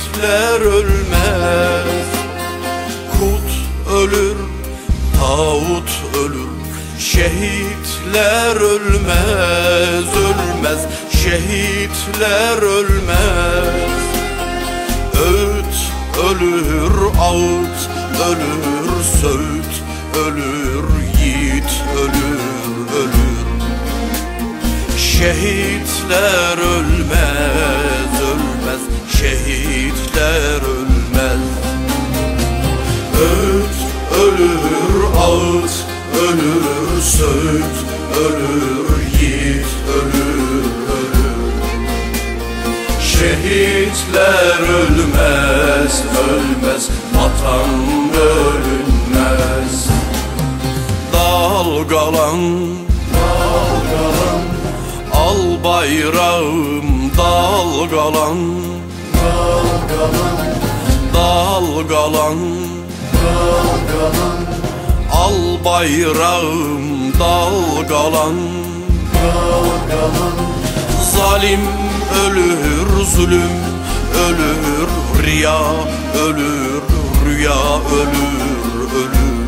Şehitler ölmez. Kut ölür, tağut ölür. Şehitler ölmez, ölmez. Şehitler ölmez. Öğüt ölür, ağıt ölür, söğüt ölür, yiğit ölür, ölür. Şehitler ölmez, ağıt ölür, söğüt ölür, yiğit ölür, ölür. Şehitler ölmez, ölmez, vatan bölünmez. Dalgalan, dalgalan, al bayrağım dalgalan, dalgalan, dalgalan, dalgalan, al bayrağım dalgalan, dalgalan. Zalim ölür, zulüm ölür, riya ölür, rüya ölür, ölür.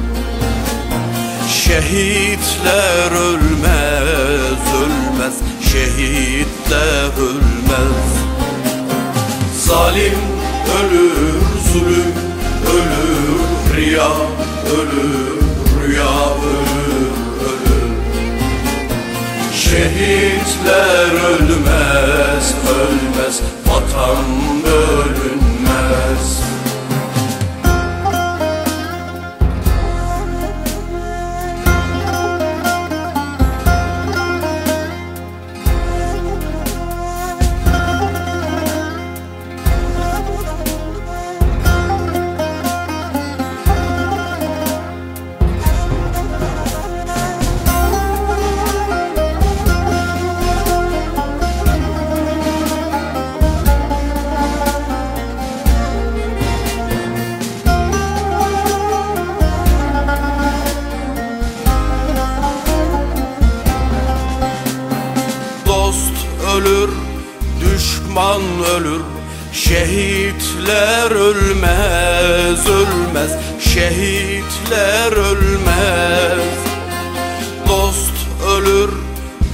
Şehitler ölmez, ölmez, şehitler ölmez. Zalim ölür, zulüm ölür, riya ölür, Şehitler ölmez, ölmez, vatan bölünmez. Şehitler ölmez, ölmez. Şehitler ölmez. Dost ölür,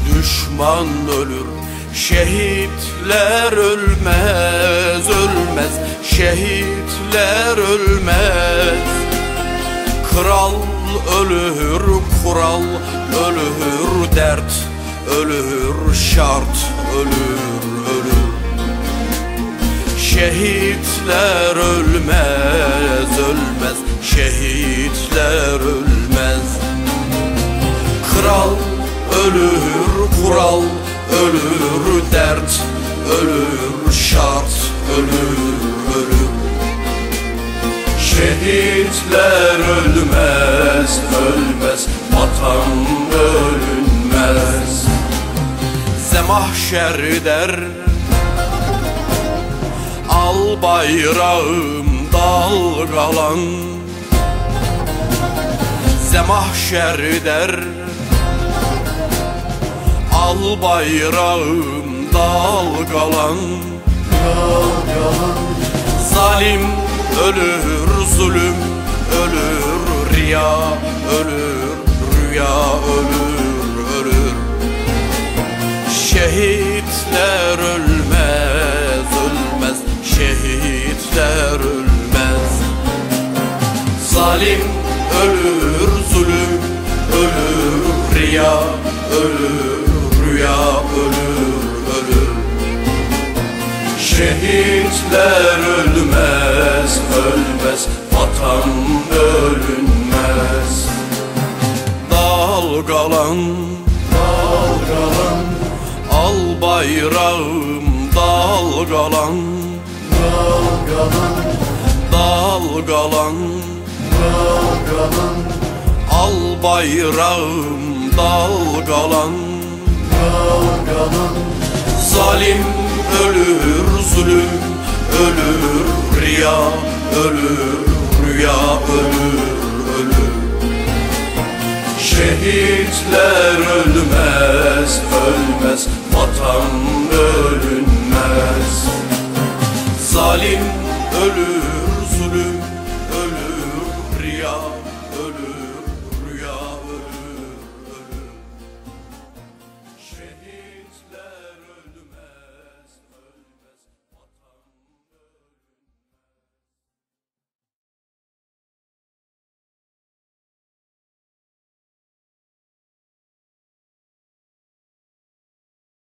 düşman ölür. Şehitler ölmez, ölmez. Şehitler ölmez. Kral ölür, kural ölür, dert ölür, şart ölür, ölür. Şehitler ölmez, ölmez, şehitler ölmez. Kral ölür, kural ölür, dert ölür, şart ölür, ölür. Şehitler ölmez, ölmez, vatan bölünmez. Zemahşer der, al bayrağım dalgalan. Zemahşer der, al bayrağım dalgalan. Zalim ölür, zulüm ölür, riya ölür, rüya ölür, ölür. Şehitler ölmez, ölür, rüya ölür, ölür. Şehitler ölmez, ölmez Vatan ölünmez Dalgalan, dalgalan Al bayrağım dalgalan Dalgalan Dalgalan Dalgalan Al bayrağım dalgalan Dalgalan Zalim ölür zulüm ölür riya ölür rüya ölür ölür. Şehitler ölmez ölmez vatan ölünmez. Zalim